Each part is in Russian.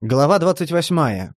Глава 28.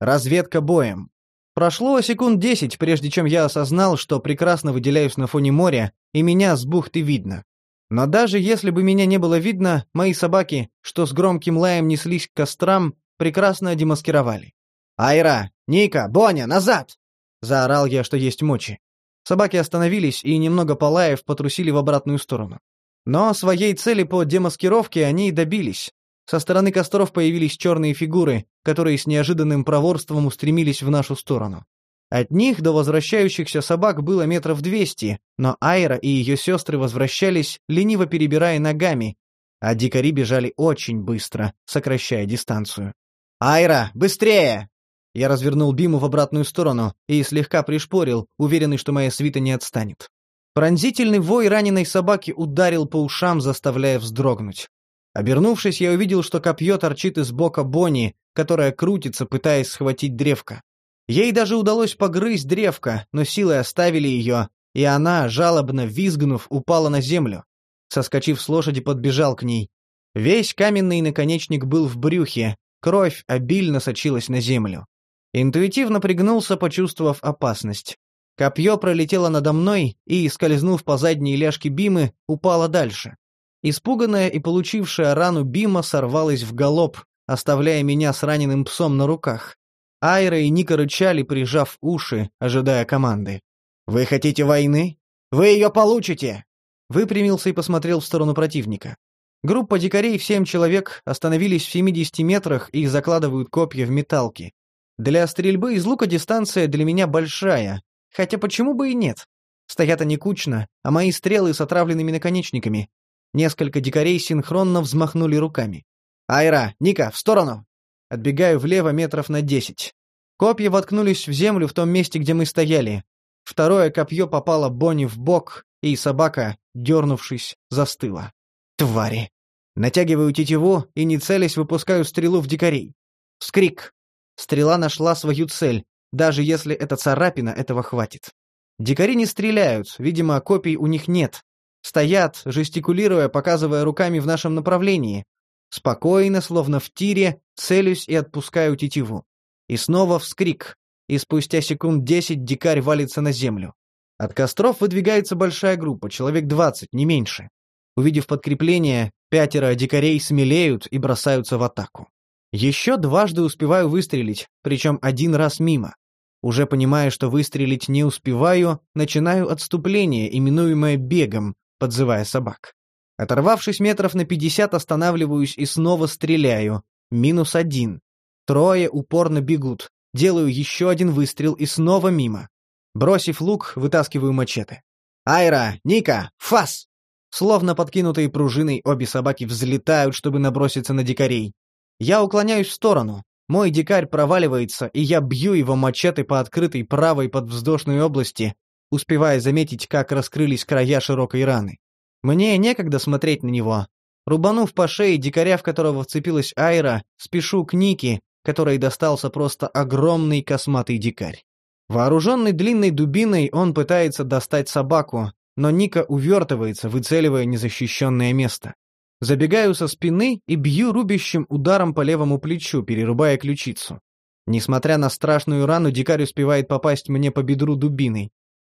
Разведка боем. Прошло секунд десять, прежде чем я осознал, что прекрасно выделяюсь на фоне моря, и меня с бухты видно. Но даже если бы меня не было видно, мои собаки, что с громким лаем неслись к кострам, прекрасно демаскировали. «Айра! Ника! Боня! Назад!» — заорал я, что есть мочи. Собаки остановились и, немного полаев, потрусили в обратную сторону. Но своей цели по демаскировке они и добились. Со стороны костров появились черные фигуры, которые с неожиданным проворством устремились в нашу сторону. От них до возвращающихся собак было метров двести, но Айра и ее сестры возвращались, лениво перебирая ногами, а дикари бежали очень быстро, сокращая дистанцию. «Айра, быстрее!» Я развернул Биму в обратную сторону и слегка пришпорил, уверенный, что моя свита не отстанет. Пронзительный вой раненой собаки ударил по ушам, заставляя вздрогнуть. Обернувшись, я увидел, что копье торчит из бока Бонни, которая крутится, пытаясь схватить древко. Ей даже удалось погрызть древко, но силой оставили ее, и она, жалобно визгнув, упала на землю. Соскочив с лошади, подбежал к ней. Весь каменный наконечник был в брюхе, кровь обильно сочилась на землю. Интуитивно пригнулся, почувствовав опасность. Копье пролетело надо мной и, скользнув по задней ляжке Бимы, упало дальше. Испуганная и получившая рану Бима сорвалась в галоп, оставляя меня с раненым псом на руках. Айра и Ника рычали, прижав уши, ожидая команды. «Вы хотите войны? Вы ее получите!» Выпрямился и посмотрел в сторону противника. Группа дикарей в семь человек остановились в 70 метрах и закладывают копья в металки. Для стрельбы из лука дистанция для меня большая, хотя почему бы и нет? Стоят они кучно, а мои стрелы с отравленными наконечниками. Несколько дикарей синхронно взмахнули руками. «Айра! Ника! В сторону!» Отбегаю влево метров на десять. Копья воткнулись в землю в том месте, где мы стояли. Второе копье попало Бонни в бок, и собака, дернувшись, застыла. Твари! Натягиваю тетиву и, не целясь, выпускаю стрелу в дикарей. Скрик. Стрела нашла свою цель. Даже если это царапина, этого хватит. Дикари не стреляют, видимо, копий у них нет. Стоят, жестикулируя, показывая руками в нашем направлении. Спокойно, словно в тире, целюсь и отпускаю тетиву. И снова вскрик. И спустя секунд десять дикарь валится на землю. От костров выдвигается большая группа, человек двадцать, не меньше. Увидев подкрепление, пятеро дикарей смелеют и бросаются в атаку. Еще дважды успеваю выстрелить, причем один раз мимо. Уже понимая, что выстрелить не успеваю, начинаю отступление, именуемое бегом, подзывая собак. Оторвавшись метров на пятьдесят, останавливаюсь и снова стреляю. Минус один. Трое упорно бегут. Делаю еще один выстрел и снова мимо. Бросив лук, вытаскиваю мачете. «Айра! Ника! Фас!» Словно подкинутые пружиной, обе собаки взлетают, чтобы наброситься на дикарей. Я уклоняюсь в сторону. Мой дикарь проваливается, и я бью его мачете по открытой правой подвздошной области, успевая заметить, как раскрылись края широкой раны. Мне некогда смотреть на него. Рубанув по шее дикаря, в которого вцепилась Айра, спешу к Нике, которой достался просто огромный косматый дикарь. Вооруженный длинной дубиной, он пытается достать собаку, но Ника увертывается, выцеливая незащищенное место. Забегаю со спины и бью рубящим ударом по левому плечу, перерубая ключицу. Несмотря на страшную рану, дикарь успевает попасть мне по бедру дубиной.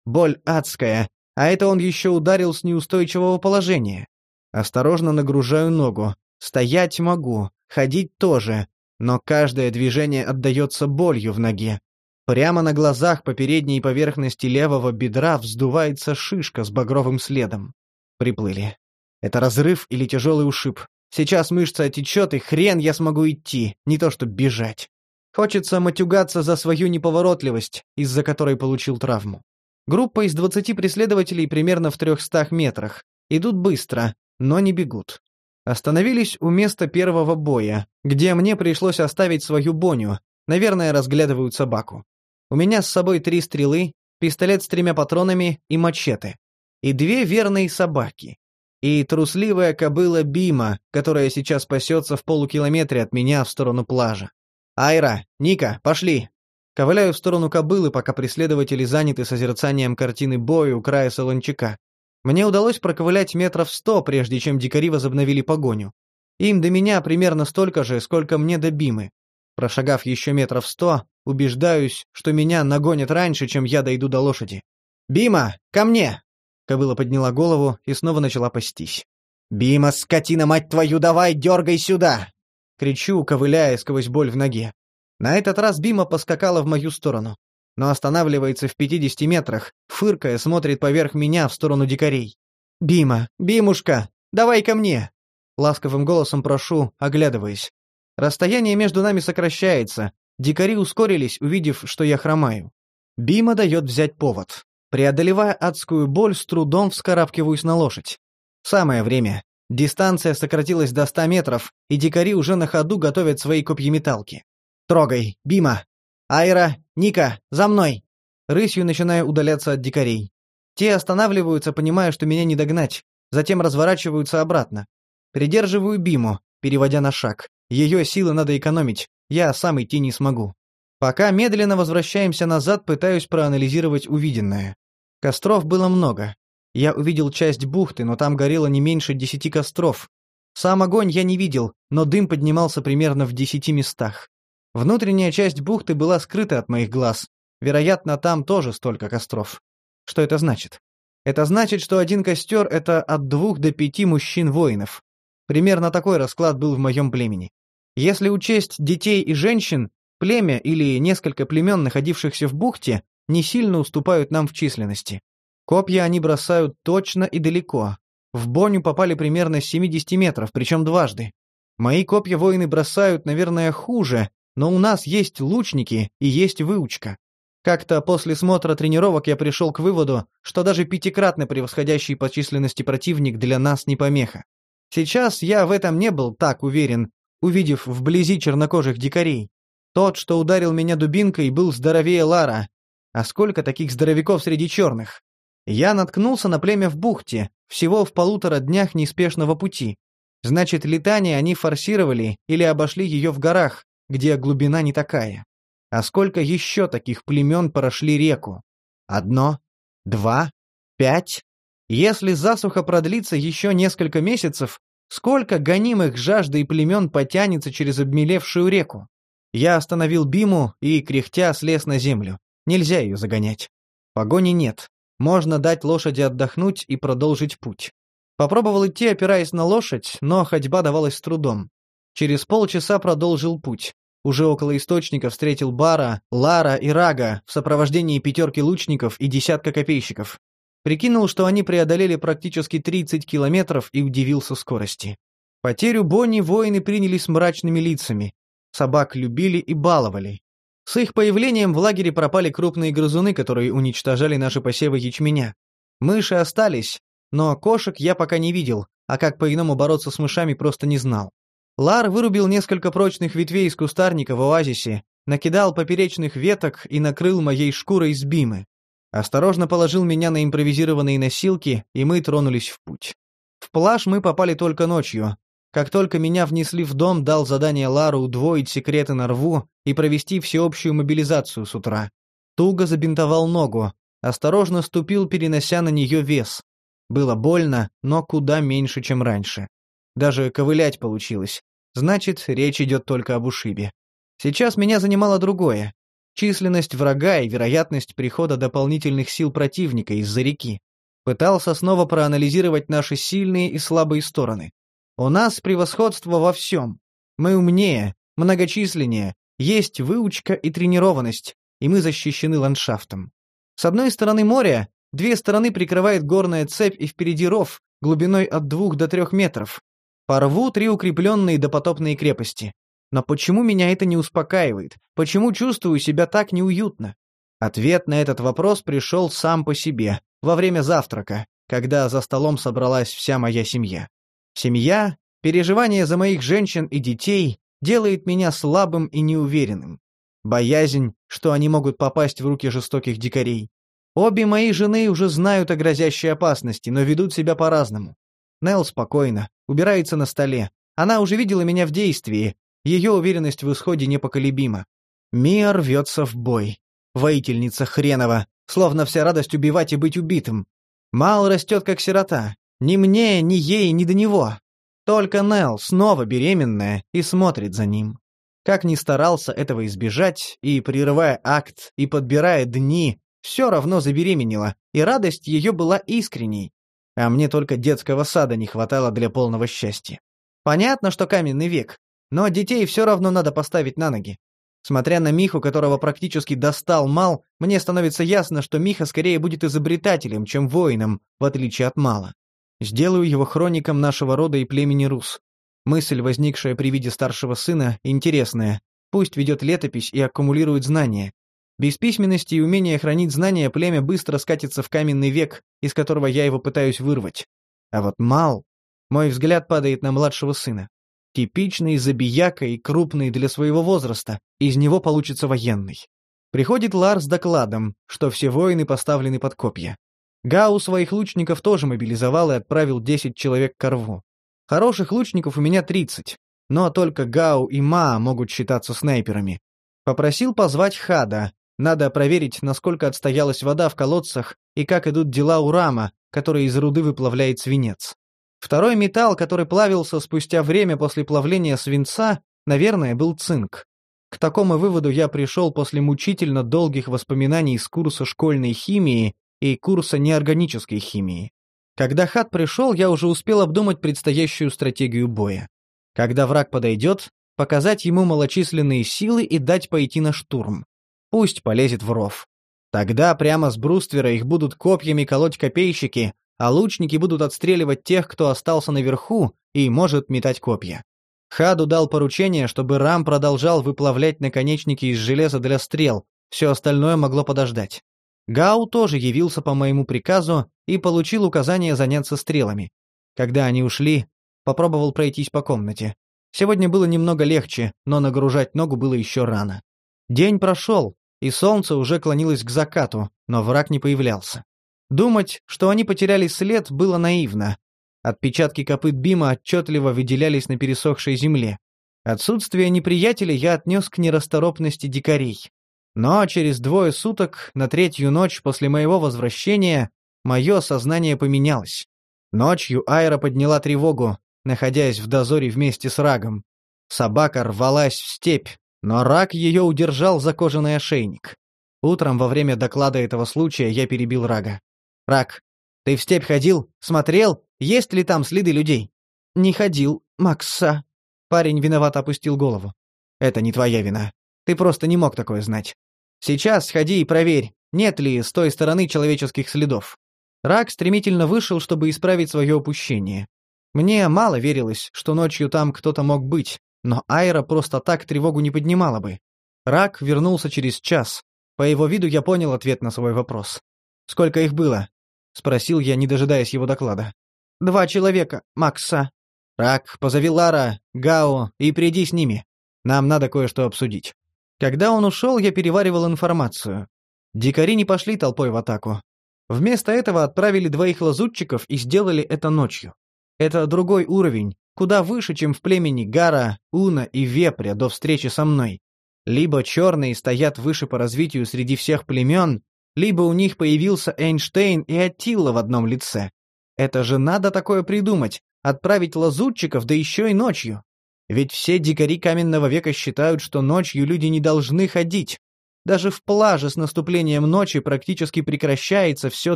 Боль адская, а это он еще ударил с неустойчивого положения. Осторожно нагружаю ногу. Стоять могу, ходить тоже, но каждое движение отдается болью в ноге. Прямо на глазах по передней поверхности левого бедра вздувается шишка с багровым следом. Приплыли. Это разрыв или тяжелый ушиб. Сейчас мышца отечет, и хрен я смогу идти, не то что бежать. Хочется матюгаться за свою неповоротливость, из-за которой получил травму. Группа из 20 преследователей примерно в 300 метрах. Идут быстро, но не бегут. Остановились у места первого боя, где мне пришлось оставить свою боню. Наверное, разглядывают собаку. У меня с собой три стрелы, пистолет с тремя патронами и мачете. И две верные собаки. И трусливая кобыла Бима, которая сейчас пасется в полукилометре от меня в сторону плажа. «Айра, Ника, пошли!» Ковыляю в сторону кобылы, пока преследователи заняты созерцанием картины боя у края солончака. Мне удалось проковылять метров сто, прежде чем дикари возобновили погоню. Им до меня примерно столько же, сколько мне до Бимы. Прошагав еще метров сто, убеждаюсь, что меня нагонят раньше, чем я дойду до лошади. «Бима, ко мне!» Кобыла подняла голову и снова начала пастись. «Бима, скотина, мать твою, давай, дергай сюда!» Кричу, ковыляя сквозь боль в ноге. На этот раз Бима поскакала в мою сторону, но останавливается в пятидесяти метрах, фыркая, смотрит поверх меня в сторону дикарей. «Бима, Бимушка, давай ко мне!» Ласковым голосом прошу, оглядываясь. Расстояние между нами сокращается. Дикари ускорились, увидев, что я хромаю. Бима дает взять повод. Преодолевая адскую боль, с трудом вскарабкиваюсь на лошадь. Самое время. Дистанция сократилась до ста метров, и дикари уже на ходу готовят свои копьеметалки. «Трогай, Бима! Айра, Ника, за мной!» Рысью начинаю удаляться от дикарей. Те останавливаются, понимая, что меня не догнать, затем разворачиваются обратно. Придерживаю Биму, переводя на шаг. Ее силы надо экономить, я сам идти не смогу. Пока медленно возвращаемся назад, пытаюсь проанализировать увиденное. Костров было много. Я увидел часть бухты, но там горело не меньше десяти костров. Сам огонь я не видел, но дым поднимался примерно в десяти местах. Внутренняя часть бухты была скрыта от моих глаз. Вероятно, там тоже столько костров. Что это значит? Это значит, что один костер — это от двух до пяти мужчин-воинов. Примерно такой расклад был в моем племени. Если учесть детей и женщин, племя или несколько племен, находившихся в бухте, не сильно уступают нам в численности. Копья они бросают точно и далеко. В боню попали примерно с 70 метров, причем дважды. Мои копья воины бросают, наверное, хуже, но у нас есть лучники и есть выучка. Как-то после смотра тренировок я пришел к выводу, что даже пятикратно превосходящий по численности противник для нас не помеха. Сейчас я в этом не был так уверен, увидев вблизи чернокожих дикарей. Тот, что ударил меня дубинкой, был здоровее Лара. А сколько таких здоровяков среди черных? Я наткнулся на племя в бухте, всего в полутора днях неспешного пути. Значит, летание они форсировали или обошли ее в горах, где глубина не такая. А сколько еще таких племен прошли реку? Одно? Два? Пять? Если засуха продлится еще несколько месяцев, сколько гонимых жаждой племен потянется через обмелевшую реку? Я остановил Биму и, кряхтя, слез на землю. Нельзя ее загонять. Погони нет. Можно дать лошади отдохнуть и продолжить путь. Попробовал идти, опираясь на лошадь, но ходьба давалась с трудом. Через полчаса продолжил путь. Уже около источника встретил Бара, Лара и Рага в сопровождении пятерки лучников и десятка копейщиков. Прикинул, что они преодолели практически 30 километров и удивился скорости. Потерю Бонни воины приняли с мрачными лицами. Собак любили и баловали. С их появлением в лагере пропали крупные грызуны, которые уничтожали наши посевы ячменя. Мыши остались, но кошек я пока не видел, а как по-иному бороться с мышами просто не знал. Лар вырубил несколько прочных ветвей из кустарника в оазисе, накидал поперечных веток и накрыл моей шкурой с бимы. Осторожно положил меня на импровизированные носилки, и мы тронулись в путь. В плаж мы попали только ночью. Как только меня внесли в дом, дал задание Лару удвоить секреты на рву и провести всеобщую мобилизацию с утра. Туго забинтовал ногу, осторожно ступил, перенося на нее вес. Было больно, но куда меньше, чем раньше. Даже ковылять получилось. Значит, речь идет только об ушибе. Сейчас меня занимало другое численность врага и вероятность прихода дополнительных сил противника из-за реки. Пытался снова проанализировать наши сильные и слабые стороны. У нас превосходство во всем. Мы умнее, многочисленнее, есть выучка и тренированность, и мы защищены ландшафтом. С одной стороны моря, две стороны прикрывает горная цепь и впереди ров, глубиной от двух до трех метров. По рву три укрепленные допотопные крепости. Но почему меня это не успокаивает? Почему чувствую себя так неуютно? Ответ на этот вопрос пришел сам по себе, во время завтрака, когда за столом собралась вся моя семья. Семья, переживание за моих женщин и детей делает меня слабым и неуверенным. Боязнь, что они могут попасть в руки жестоких дикарей. Обе мои жены уже знают о грозящей опасности, но ведут себя по-разному. Нелл спокойно, убирается на столе. Она уже видела меня в действии, ее уверенность в исходе непоколебима. Мия рвется в бой. Воительница хренова, словно вся радость убивать и быть убитым. Мал растет как сирота. Ни мне, ни ей, ни до него. Только Нелл снова беременная и смотрит за ним. Как ни старался этого избежать, и прерывая акт, и подбирая дни, все равно забеременела, и радость ее была искренней. А мне только детского сада не хватало для полного счастья. Понятно, что каменный век, но детей все равно надо поставить на ноги. Смотря на Миху, которого практически достал Мал, мне становится ясно, что Миха скорее будет изобретателем, чем воином, в отличие от Мала. Сделаю его хроником нашего рода и племени Рус. Мысль, возникшая при виде старшего сына, интересная. Пусть ведет летопись и аккумулирует знания. Без письменности и умения хранить знания племя быстро скатится в каменный век, из которого я его пытаюсь вырвать. А вот Мал... Мой взгляд падает на младшего сына. Типичный забияка и крупный для своего возраста, из него получится военный. Приходит Лар с докладом, что все воины поставлены под копья. Гау своих лучников тоже мобилизовал и отправил 10 человек к рву. Хороших лучников у меня 30, но только Гау и Ма могут считаться снайперами. Попросил позвать Хада, надо проверить, насколько отстоялась вода в колодцах и как идут дела у Рама, который из руды выплавляет свинец. Второй металл, который плавился спустя время после плавления свинца, наверное, был цинк. К такому выводу я пришел после мучительно долгих воспоминаний из курса школьной химии и курса неорганической химии. Когда Хат пришел, я уже успел обдумать предстоящую стратегию боя. Когда враг подойдет, показать ему малочисленные силы и дать пойти на штурм. Пусть полезет в ров. Тогда прямо с бруствера их будут копьями колоть копейщики, а лучники будут отстреливать тех, кто остался наверху и может метать копья. Хаду дал поручение, чтобы Рам продолжал выплавлять наконечники из железа для стрел, все остальное могло подождать. Гау тоже явился по моему приказу и получил указание заняться стрелами. Когда они ушли, попробовал пройтись по комнате. Сегодня было немного легче, но нагружать ногу было еще рано. День прошел, и солнце уже клонилось к закату, но враг не появлялся. Думать, что они потеряли след, было наивно. Отпечатки копыт Бима отчетливо выделялись на пересохшей земле. Отсутствие неприятеля я отнес к нерасторопности дикарей. Но через двое суток, на третью ночь после моего возвращения, мое сознание поменялось. Ночью Айра подняла тревогу, находясь в дозоре вместе с Рагом. Собака рвалась в степь, но Раг ее удержал за кожаный ошейник. Утром во время доклада этого случая я перебил Рага. Рак, ты в степь ходил? Смотрел? Есть ли там следы людей?» «Не ходил, Макса». Парень виновато опустил голову. «Это не твоя вина. Ты просто не мог такое знать. Сейчас сходи и проверь, нет ли с той стороны человеческих следов». Рак стремительно вышел, чтобы исправить свое упущение. Мне мало верилось, что ночью там кто-то мог быть, но Айра просто так тревогу не поднимала бы. Рак вернулся через час. По его виду я понял ответ на свой вопрос. «Сколько их было?» — спросил я, не дожидаясь его доклада. «Два человека, Макса». «Рак, позови Лара, Гао и приди с ними. Нам надо кое-что обсудить». Когда он ушел, я переваривал информацию. Дикари не пошли толпой в атаку. Вместо этого отправили двоих лазутчиков и сделали это ночью. Это другой уровень, куда выше, чем в племени Гара, Уна и Вепря до встречи со мной. Либо черные стоят выше по развитию среди всех племен, либо у них появился Эйнштейн и Аттила в одном лице. Это же надо такое придумать, отправить лазутчиков, да еще и ночью. Ведь все дикари каменного века считают, что ночью люди не должны ходить. Даже в плаже с наступлением ночи практически прекращается все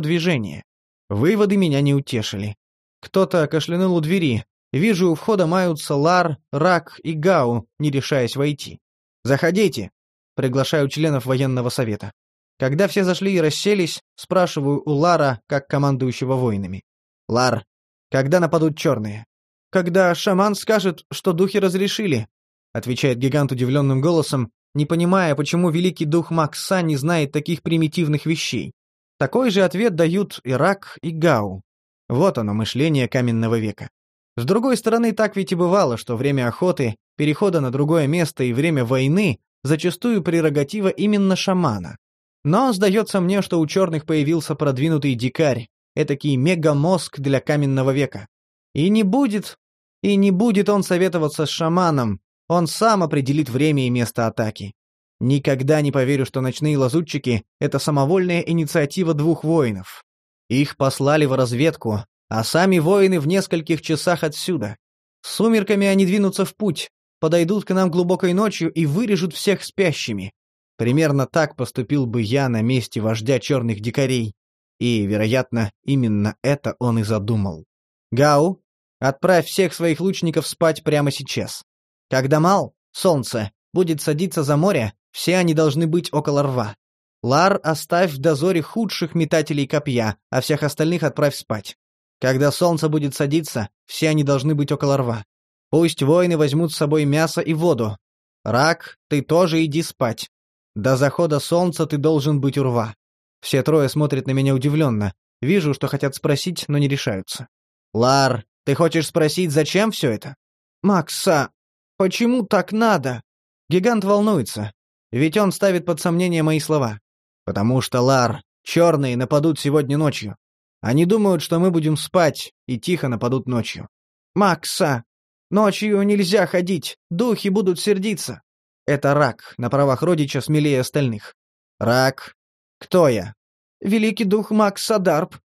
движение. Выводы меня не утешили. Кто-то кашлянул у двери. Вижу, у входа маются Лар, Рак и Гау, не решаясь войти. «Заходите!» — приглашаю членов военного совета. Когда все зашли и расселись, спрашиваю у Лара, как командующего воинами. «Лар, когда нападут черные?» «Когда шаман скажет, что духи разрешили», — отвечает гигант удивленным голосом, не понимая, почему великий дух Макса не знает таких примитивных вещей. Такой же ответ дают Ирак и Гау. Вот оно, мышление каменного века. С другой стороны, так ведь и бывало, что время охоты, перехода на другое место и время войны зачастую прерогатива именно шамана. Но сдается мне, что у черных появился продвинутый дикарь, этакий мегамозг для каменного века. И не будет, и не будет он советоваться с шаманом, он сам определит время и место атаки. Никогда не поверю, что ночные лазутчики — это самовольная инициатива двух воинов. Их послали в разведку, а сами воины в нескольких часах отсюда. С сумерками они двинутся в путь, подойдут к нам глубокой ночью и вырежут всех спящими. Примерно так поступил бы я на месте вождя черных дикарей. И, вероятно, именно это он и задумал. Гау, отправь всех своих лучников спать прямо сейчас. Когда Мал, солнце, будет садиться за море, все они должны быть около рва. Лар оставь в дозоре худших метателей копья, а всех остальных отправь спать. Когда солнце будет садиться, все они должны быть около рва. Пусть воины возьмут с собой мясо и воду. Рак, ты тоже иди спать. До захода солнца ты должен быть у рва. Все трое смотрят на меня удивленно. Вижу, что хотят спросить, но не решаются. Лар, ты хочешь спросить, зачем все это? Макса, почему так надо? Гигант волнуется. Ведь он ставит под сомнение мои слова. Потому что, Лар, черные нападут сегодня ночью. Они думают, что мы будем спать, и тихо нападут ночью. Макса, ночью нельзя ходить, духи будут сердиться. Это рак, на правах родича смелее остальных. Рак. Кто я? Великий дух Макс Садарп,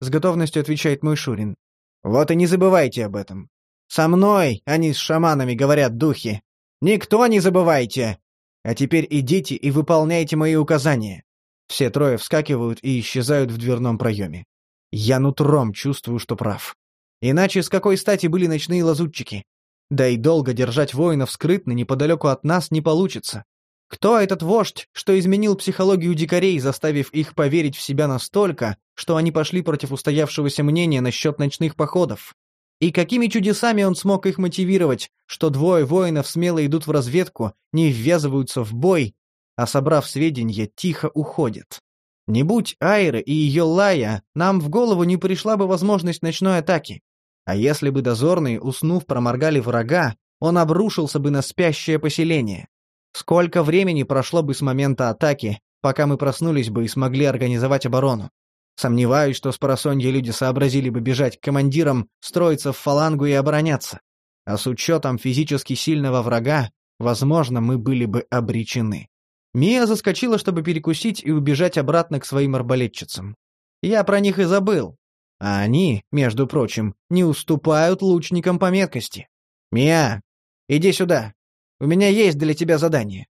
с готовностью отвечает мой Шурин. Вот и не забывайте об этом. Со мной, они с шаманами, говорят духи. Никто не забывайте. А теперь идите и выполняйте мои указания. Все трое вскакивают и исчезают в дверном проеме. Я нутром чувствую, что прав. Иначе с какой стати были ночные лазутчики? Да и долго держать воинов скрытно неподалеку от нас не получится. Кто этот вождь, что изменил психологию дикарей, заставив их поверить в себя настолько, что они пошли против устоявшегося мнения насчет ночных походов? И какими чудесами он смог их мотивировать, что двое воинов смело идут в разведку, не ввязываются в бой, а собрав сведения, тихо уходят? Не будь Айры и ее Лая, нам в голову не пришла бы возможность ночной атаки. А если бы дозорные, уснув, проморгали врага, он обрушился бы на спящее поселение. Сколько времени прошло бы с момента атаки, пока мы проснулись бы и смогли организовать оборону? Сомневаюсь, что с просонья люди сообразили бы бежать к командирам, строиться в фалангу и обороняться. А с учетом физически сильного врага, возможно, мы были бы обречены. Мия заскочила, чтобы перекусить и убежать обратно к своим арбалетчицам. Я про них и забыл. А они, между прочим, не уступают лучникам по меткости. «Мия, иди сюда. У меня есть для тебя задание».